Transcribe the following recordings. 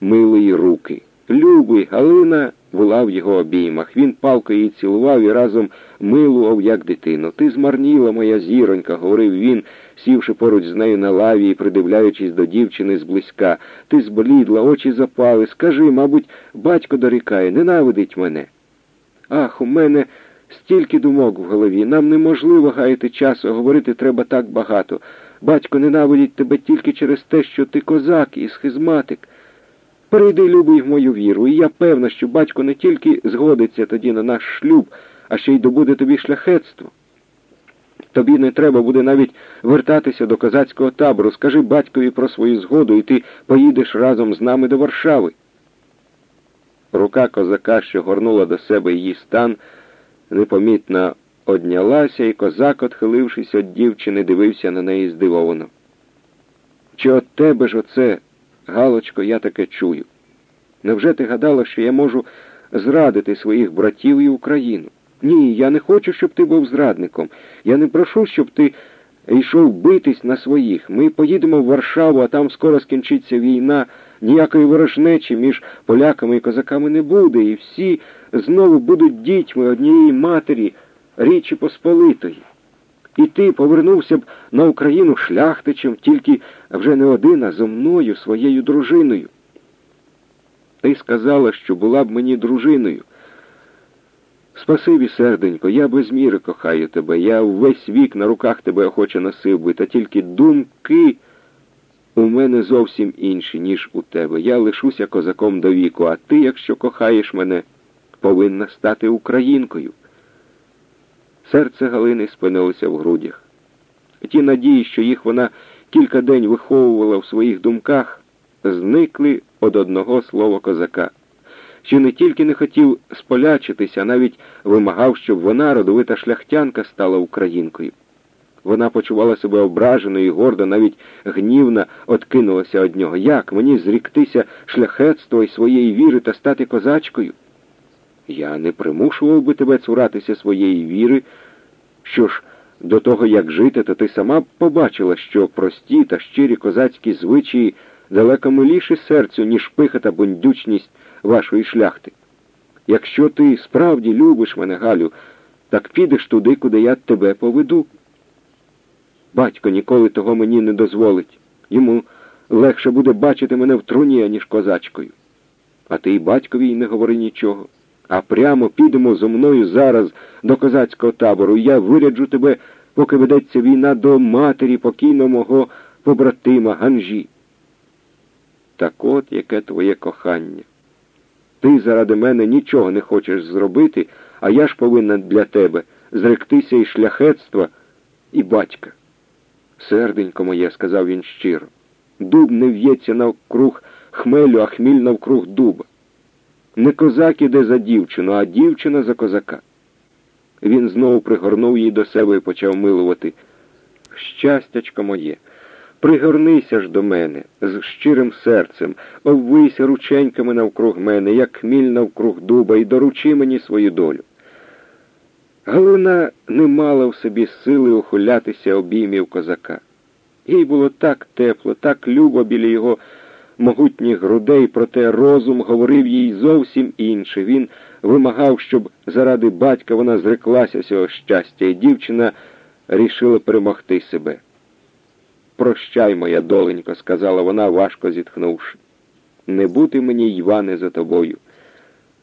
милої руки. Любий, Галина була в його обіймах. Він палко її цілував і разом милував, як дитину. Ти змарніла, моя зіронька, говорив він, сівши поруч з нею на лаві і придивляючись до дівчини зблизька. Ти зблідла, очі запали. Скажи, мабуть, батько дорікає, ненавидить мене. Ах, у мене стільки думок в голові. Нам неможливо гаяти часу, говорити треба так багато. Батько ненавидить тебе тільки через те, що ти козак і схизматик. Перейди, любий, в мою віру, і я певна, що батько не тільки згодиться тоді на наш шлюб, а ще й добуде тобі шляхетство. Тобі не треба буде навіть вертатися до козацького табору. Скажи батькові про свою згоду, і ти поїдеш разом з нами до Варшави. Рука козака, що горнула до себе її стан, непомітно однялася, і козак, отхилившись від дівчини, дивився на неї здивовано. Чи от тебе ж оце, Галочко, я таке чую? Невже ти гадала, що я можу зрадити своїх братів і Україну? Ні, я не хочу, щоб ти був зрадником. Я не прошу, щоб ти йшов битись на своїх. Ми поїдемо в Варшаву, а там скоро скінчиться війна. Ніякої ворожнечі між поляками і козаками не буде, і всі знову будуть дітьми однієї матері, Річі Посполитої. І ти повернувся б на Україну шляхтичем, тільки вже не один, а зо мною, своєю дружиною. Ти сказала, що була б мені дружиною. Спасибі, серденько, я без міри кохаю тебе, я весь вік на руках тебе охоче носив би, та тільки думки у мене зовсім інші, ніж у тебе. Я лишуся козаком до віку, а ти, якщо кохаєш мене, повинна стати українкою. Серце Галини спинилося в грудях. Ті надії, що їх вона кілька день виховувала в своїх думках, зникли од одного слова козака, що не тільки не хотів сполячитися, а навіть вимагав, щоб вона, родовита шляхтянка, стала українкою. Вона почувала себе ображеною і гордо, навіть гнівно откинулася від нього. Як мені зріктися шляхетства і своєї віри та стати козачкою? Я не примушував би тебе цуратися своєї віри. Що ж, до того, як жити, то ти сама побачила, що прості та щирі козацькі звичаї далеко миліші серцю, ніж пиха та бундючність вашої шляхти. Якщо ти справді любиш мене, Галю, так підеш туди, куди я тебе поведу. Батько ніколи того мені не дозволить. Йому легше буде бачити мене в труні, аніж козачкою. А ти й батькові й не говори нічого. А прямо підемо зо мною зараз до козацького табору, я виряджу тебе, поки ведеться війна до матері покійного мого побратима Ганжі. Так от яке твоє кохання. Ти заради мене нічого не хочеш зробити, а я ж повинна для тебе зректися і шляхетства, і батька. Серденько моє, сказав він щиро, дуб не в'ється навкруг хмелю, а хміль навкруг дуба. Не козак іде за дівчину, а дівчина за козака. Він знову пригорнув її до себе і почав милувати. Щастячко моє, пригорнися ж до мене з щирим серцем, обвийся рученьками навкруг мене, як хміль навкруг дуба, і доручи мені свою долю. Галина не мала в собі сили ухилятися обіймів козака. Їй було так тепло, так любо біля його могутніх грудей, проте розум говорив їй зовсім інше. Він вимагав, щоб заради батька вона зреклася цього щастя, і дівчина рішила перемогти себе. Прощай, моя доленько, сказала вона, важко зітхнувши. Не бути мені, Іване, за тобою.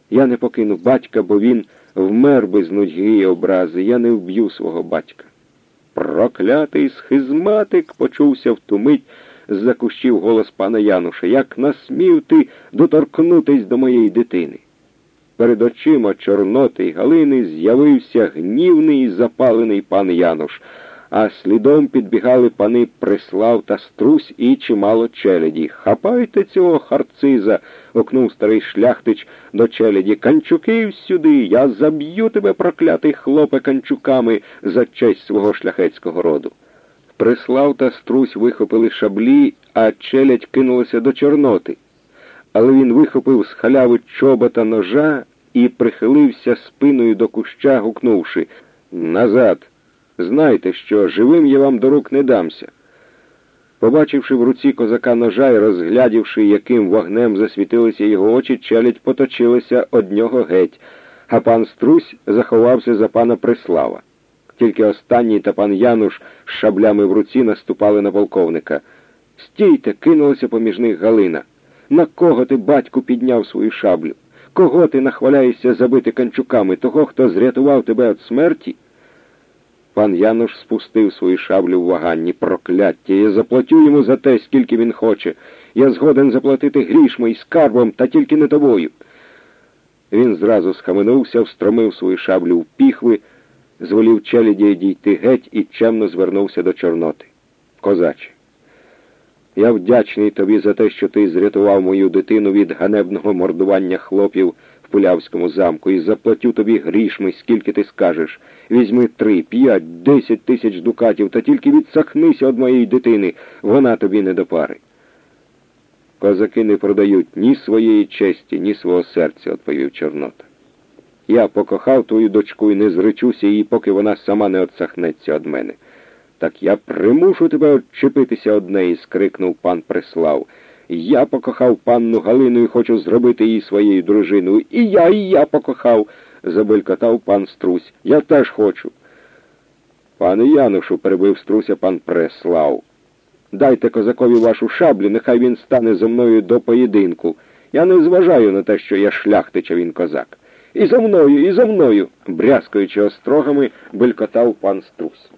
Я не покину батька, бо він вмер без нудьги і образи. Я не вб'ю свого батька. Проклятий схизматик почувся в ту мить з-за голос пана Януша. Як насмів ти доторкнутись до моєї дитини? Перед очима Чорноти й Галини з'явився гнівний і запалений пан Януш, а слідом підбігали пани Прислав та Струсь і чимало челяді. Хапайте цього харциза, окнув старий шляхтич до челяді. Канчуки всюди, я заб'ю тебе, проклятий хлопе, канчуками за честь свого шляхетського роду. Прислав та Струсь вихопили шаблі, а челядь кинулася до Чорноти. Але він вихопив з халяви чобота ножа і прихилився спиною до куща, гукнувши Назад. Знайте, що живим я вам до рук не дамся. Побачивши в руці козака ножа і розглядівши, яким вогнем засвітилися його очі, челядь поточилася од нього геть, а пан Струсь заховався за пана Прислава. Тільки останній та пан Януш з шаблями в руці наступали на полковника. Стійте, кинулася поміж них Галина. На кого ти, батьку, підняв свою шаблю? Кого ти нахваляєшся забити канчуками, того, хто зрятував тебе від смерті? Пан Януш спустив свою шаблю в ваганні. Прокляття. Я заплатю йому за те, скільки він хоче. Я згоден заплатити грішми і скарбом, та тільки не тобою. Він зразу схаменувся, встромив свою шаблю в піхви, звелів челяді дійти геть і чемно звернувся до Чорноти. Козаче, я вдячний тобі за те, що ти зрятував мою дитину від ганебного мордування хлопів в Пулявському замку і заплатю тобі грішми, скільки ти скажеш. Візьми три, п'ять, десять тисяч дукатів, та тільки відсахнися від моєї дитини, вона тобі не до пари. Козаки не продають ні своєї честі, ні свого серця, відповів Чорнота. Я покохав твою дочку і не зречуся її, поки вона сама не отсахнеться від мене. Так я примушу тебе odчепитися од неї, скрикнув пан Преслав. Я покохав панну Галину і хочу зробити її своєю дружиною. І я, і я покохав, забелькотав пан Струсь. Я теж хочу. Пане Янушу, перебив Струся пан Преслав. Дайте козакові вашу шаблю, нехай він стане зо мною до поєдинку. Я не зважаю на те, що я шляхтич, а він козак. І за мною, і за мною, брязкаючи острогами, белькотав пан Струсь.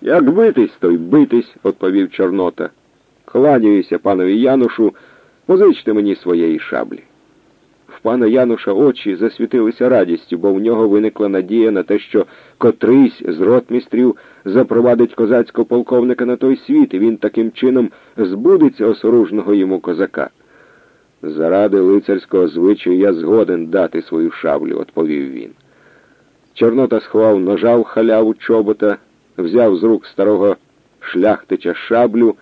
Як битись, то й битись, відповів Чорнота. Кланяюся панові Янушу, позичте мені своєї шаблі. В пана Януша очі засвітилися радістю, бо в нього виникла надія на те, що котрийсь з ротмістрів запровадить козацького полковника на той світ, і він таким чином збудеться осоружного йому козака. Заради лицарського звичаю я згоден дати свою шаблю, відповів він. Чорнота сховав ножа в халяву чобота, взяв з рук старого шляхтича шаблю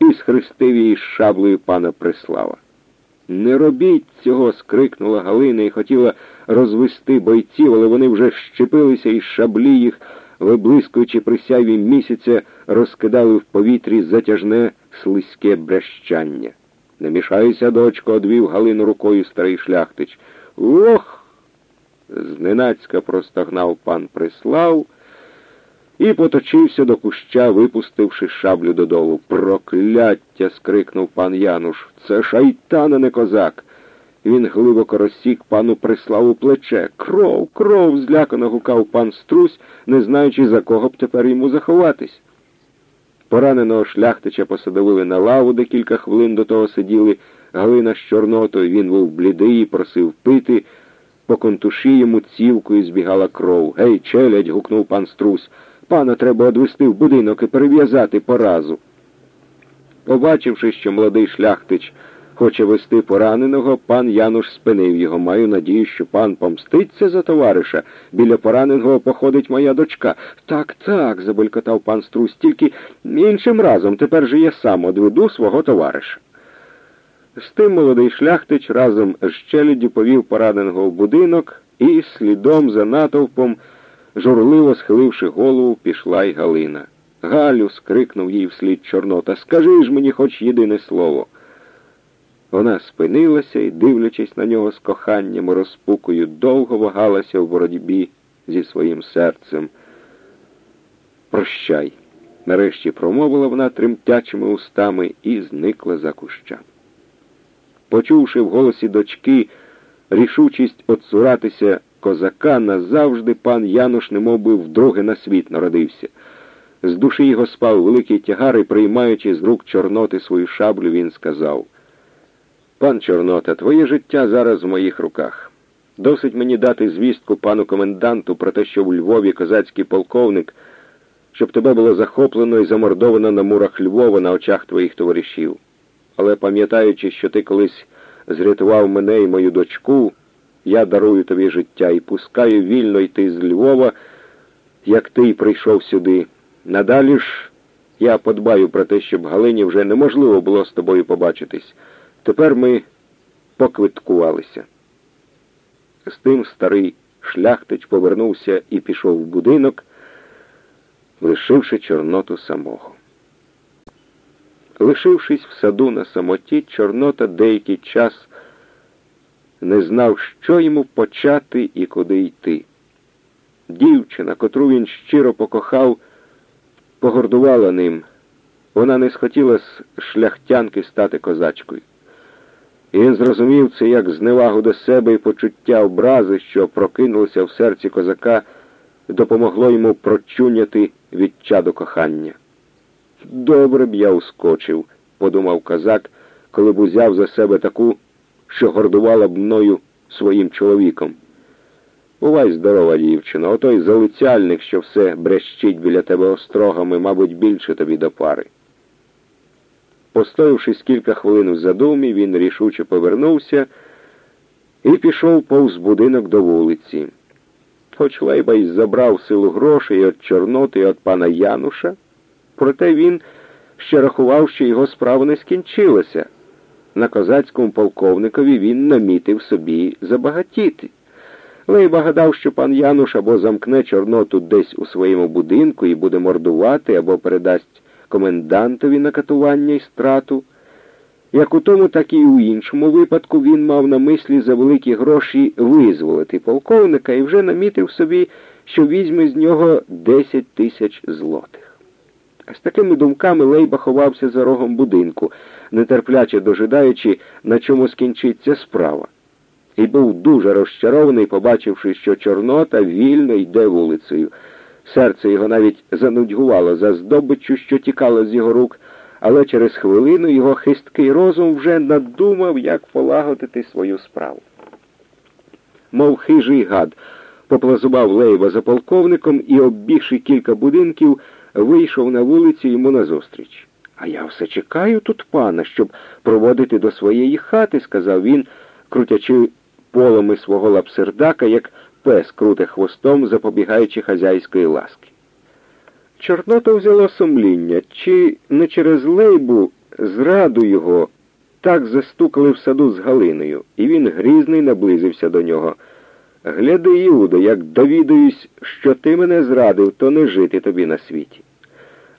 і схрестив її з шаблею пана Преслава. Не робіть цього, скрикнула Галина і хотіла розвести бойців, але вони вже щепилися і шаблі їх, виблискуючи при сяйві місяця, розкидали в повітрі затяжне слизьке брещання. Не мішайся, дочко, одвів Галину рукою старий шляхтич. Ох! зненацька простогнав пан Прислав і поточився до куща, випустивши шаблю додолу. Прокляття. скрикнув пан Януш. Це шайтан, а не козак. Він глибоко розсік пану Приславу плече. Кров, кров. злякано гукав пан Струсь, не знаючи, за кого б тепер йому заховатись. Пораненого шляхтича посадовили на лаву, де кілька хвилин до того сиділи Галина з Чорнотою. Він був блідий, просив пити. По контуші йому цівкою збігала кров. Гей, челядь. гукнув пан Струсь. Пана треба одвести в будинок і перев'язати поразу. Побачивши, що молодий шляхтич хоче вести пораненого, пан Януш спинив його. Маю надію, що пан помститься за товариша. Біля пораненого походить моя дочка. Так, так, забулькотав пан Струсь, тільки іншим разом тепер же я сам одведу свого товариша. З тим молодий шляхтич разом з челяддю повів пораненого в будинок і слідом за натовпом. Журливо схиливши голову, пішла й Галина. Галю, скрикнув їй вслід Чорнота, скажи ж мені хоч єдине слово. Вона спинилася і, дивлячись на нього з коханням і розпукою, довго вагалася в боротьбі зі своїм серцем. Прощай, нарешті промовила вона тремтячими устами і зникла за куща. Почувши в голосі дочки рішучість отсуратися козака назавжди пан Януш немов би вдруге на світ народився. З душі його спав великий тягар і, приймаючи з рук Чорноти свою шаблю, він сказав Пан Чорнота, твоє життя зараз в моїх руках. Досить мені дати звістку пану коменданту про те, що в Львові козацький полковник, щоб тебе було захоплено і замордовано на мурах Львова на очах твоїх товаришів. Але пам'ятаючи, що ти колись зрятував мене і мою дочку, я дарую тобі життя і пускаю вільно йти з Львова, як ти й прийшов сюди. Надалі ж я подбаю про те, щоб Галині вже неможливо було з тобою побачитись. Тепер ми поквиткувалися. З тим старий шляхтич повернувся і пішов в будинок, лишивши Чорноту самого. Лишившись в саду на самоті, Чорнота деякий час не знав, що йому почати і куди йти. Дівчина, котру він щиро покохав, погордувала ним. Вона не схотіла з шляхтянки стати козачкою. І він зрозумів це як зневагу до себе і почуття образи, що прокинулося в серці козака, допомогло йому прочуняти відчаду кохання. Добре б я ускочив, подумав козак, коли б узяв за себе таку, що гордувала б мною своїм чоловіком. Бувай здорова, дівчина, отой залицяльник, що все брещить біля тебе острогами, мабуть, більше тобі до пари. Постоявшись кілька хвилин у задумі, він рішуче повернувся і пішов повз будинок до вулиці. Хоч Лейба й забрав силу грошей від Чорноти і від пана Януша, проте він ще рахував, що його справа не скінчилася. На козацькому полковникові він намітив собі забагатіти. Лейба гадав, що пан Януш або замкне Чорноту десь у своєму будинку і буде мордувати, або передасть комендантові на катування і страту. Як у тому, так і у іншому випадку він мав на мислі за великі гроші визволити полковника і вже намітив собі, що візьме з нього 10 тисяч злотих. З такими думками Лейба ховався за рогом будинку, нетерпляче дожидаючи, на чому скінчиться справа. І був дуже розчарований, побачивши, що Чорнота вільно йде вулицею. Серце його навіть занудьгувало за здобиччю, що тікало з його рук, але через хвилину його хисткий розум вже надумав, як полагодити свою справу. Мов хижий гад, поплазував Лейба за полковником і, оббігши кілька будинків, вийшов на вулицю йому назустріч. А я все чекаю тут пана, щоб проводити до своєї хати, сказав він, крутячи полами свого лапсердака, як пес круте хвостом, запобігаючи хазяйської ласки. Чорнота взяло сумління, чи не через лейбу зраду його так застукали в саду з Галиною, і він грізний наблизився до нього. Гляди, Іудо, як довідаюсь, що ти мене зрадив, то не жити тобі на світі.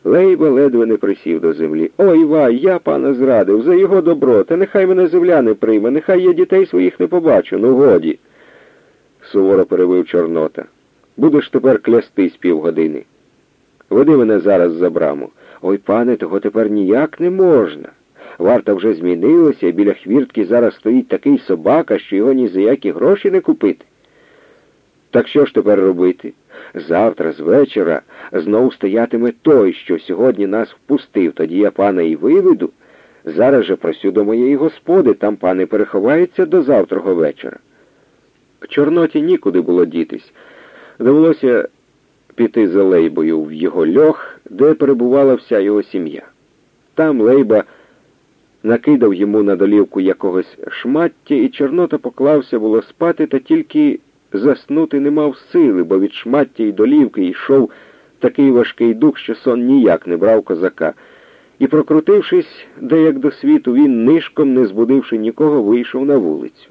Лейба ледве не присів до землі. Ой, вай, я пана зрадив, за його добро, та нехай мене земля не прийме, нехай я дітей своїх не побачу, ну годі суворо перебив Чорнота. Будеш тепер клястись півгодини. Веди мене зараз за браму. Ой, пане, того тепер ніяк не можна. Варта вже змінилася, і біля хвіртки зараз стоїть такий собака, що його ні за які гроші не купити. Так що ж тепер робити? Завтра з вечора знову стоятиме той, що сьогодні нас впустив, тоді я пана і виведу. Зараз же просю до моєї господи, там пане переховається до завтрого вечора. Чорноті нікуди було дітись. Довелося піти за Лейбою в його льох, де перебувала вся його сім'я. Там Лейба накидав йому на долівку якогось шмаття, і Чорнота поклався було спати, та тільки заснути не мав сили, бо від шмаття й долівки йшов такий важкий дух, що сон ніяк не брав козака. І, прокрутившись деяк до світу, він нишком, не збудивши нікого, вийшов на вулицю.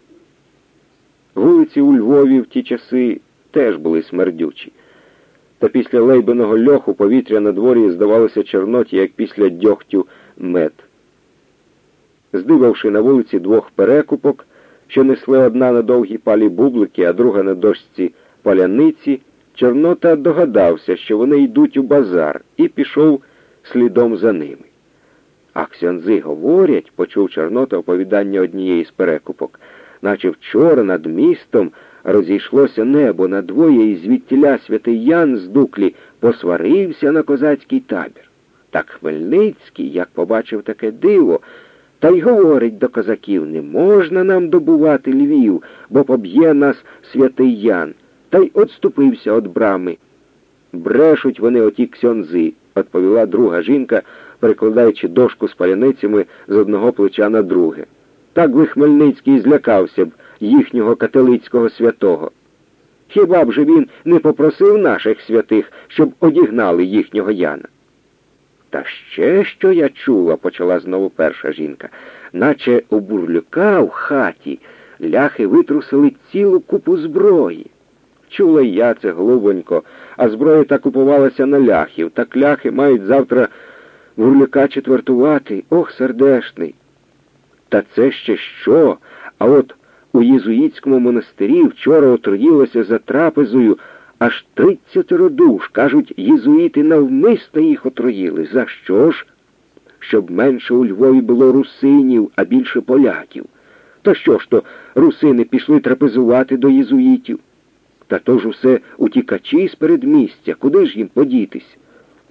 Вулиці у Львові в ті часи теж були смердючі. Та після лейбиного льоху повітря на дворі здавалося Чорноті, як після дьогтю мед. Здибавши на вулиці двох перекупок, що несли одна на довгі палі бублики, а друга на дошці паляниці, Чорнота догадався, що вони йдуть у базар, і пішов слідом за ними. А ксьонзи говорять, почув Чорнота оповідання однієї з перекупок наче вчора над містом розійшлося небо надвоє, і звідтіля святий Ян з дуклі посварився на козацький табір. Так Хмельницький, як побачив таке диво, та й говорить до козаків не можна нам добувати Львів, бо поб'є нас святий Ян, та й отступився від брами. Брешуть вони оті ксьонзи, відповіла друга жінка, перекладаючи дошку з паляницями з одного плеча на друге. Так би Хмельницький злякався б їхнього католицького святого. Хіба б же він не попросив наших святих, щоб одігнали їхнього Яна? Та ще що я чула, почала знову перша жінка, наче у бурлюка в хаті ляхи витрусили цілу купу зброї. Чула й я це глубонько, а зброя та купувалася на ляхів, так ляхи мають завтра Вурлюка четвертувати, ох, сердешний. Та це ще що? А от у єзуїтському монастирі вчора отруїлося за трапезою аж тридцятеро душ. Кажуть, єзуїти навмисно їх отруїли. За що ж? Щоб менше у Львові було русинів, а більше поляків. Та що ж то русини пішли трапезувати до єзуїтів? Та то ж усе утікачі з передмістя, куди ж їм подітись?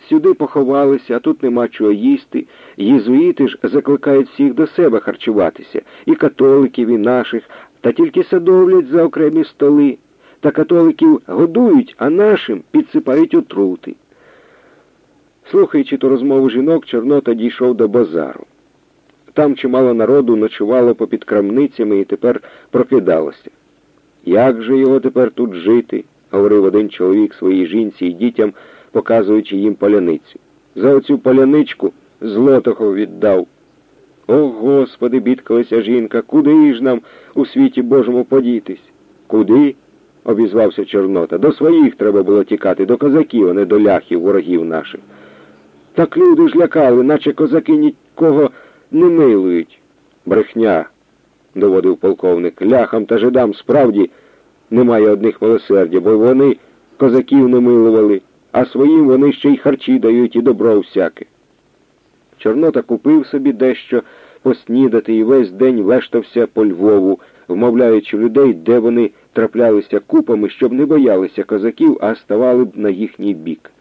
Сюди поховалися, а тут нема чого їсти. Єзуїти ж закликають всіх до себе харчуватися, і католиків, і наших, та тільки садовлять за окремі столи. Та католиків годують, а нашим підсипають отрути. Слухаючи ту розмову жінок, Чорнота дійшов до базару. Там чимало народу ночувало попід крамницями і тепер прокидалося. Як же його тепер тут жити? говорив один чоловік своїй жінці і дітям, показуючи їм поляницю. За оцю поляничку злотого віддав. О, Господи, бідкалася жінка, куди ж нам у світі Божому подітись? Куди? обізвався Чорнота. До своїх треба було тікати, до козаків, а не до ляхів, ворогів наших. Так люди ж лякали, наче козаки нікого не милують. Брехня, доводив полковник. Ляхам та жидам справді немає одних милосердя, бо вони козаків не милували, а своїм вони ще й харчі дають і добро всяке. Чорнота купив собі дещо поснідати і весь день вештався по Львову, вмовляючи людей, де вони траплялися купами, щоб не боялися козаків, а ставали б на їхній бік.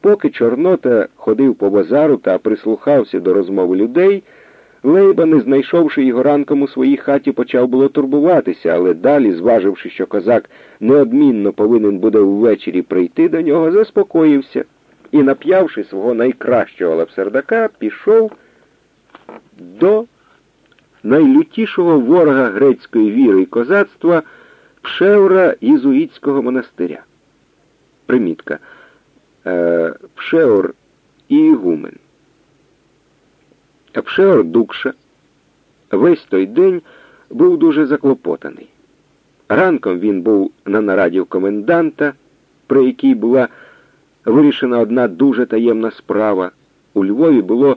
Поки Чорнота ходив по базару та прислухався до розмови людей, Лейба, не знайшовши його ранком у своїй хаті, почав було турбуватися, але далі, зваживши, що козак неодмінно повинен буде ввечері прийти до нього, заспокоївся і, нап'явши свого найкращого лапсердака, пішов до найлютішого ворога грецької віри і козацтва Пшеура Єзуїтського монастиря. Примітка. Е, Пшеур і Ігумен. Пшеор Дукша весь той день був дуже заклопотаний. Ранком він був на нараді в коменданта, при якій була вирішена одна дуже таємна справа. У Львові було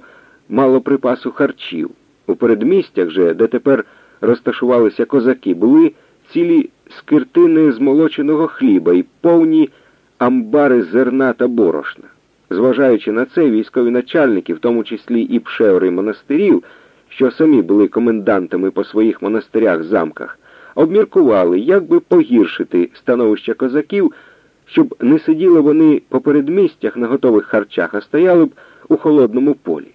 мало припасу харчів. У передмістях же, де тепер розташувалися козаки, були цілі скиртини змолоченого хліба і повні амбари зерна та борошна. Зважаючи на це, військові начальники, в тому числі і пшеври монастирів, що самі були комендантами по своїх монастирях замках, обміркували, як би погіршити становище козаків, щоб не сиділи вони по передмістях на готових харчах, а стояли б у холодному полі.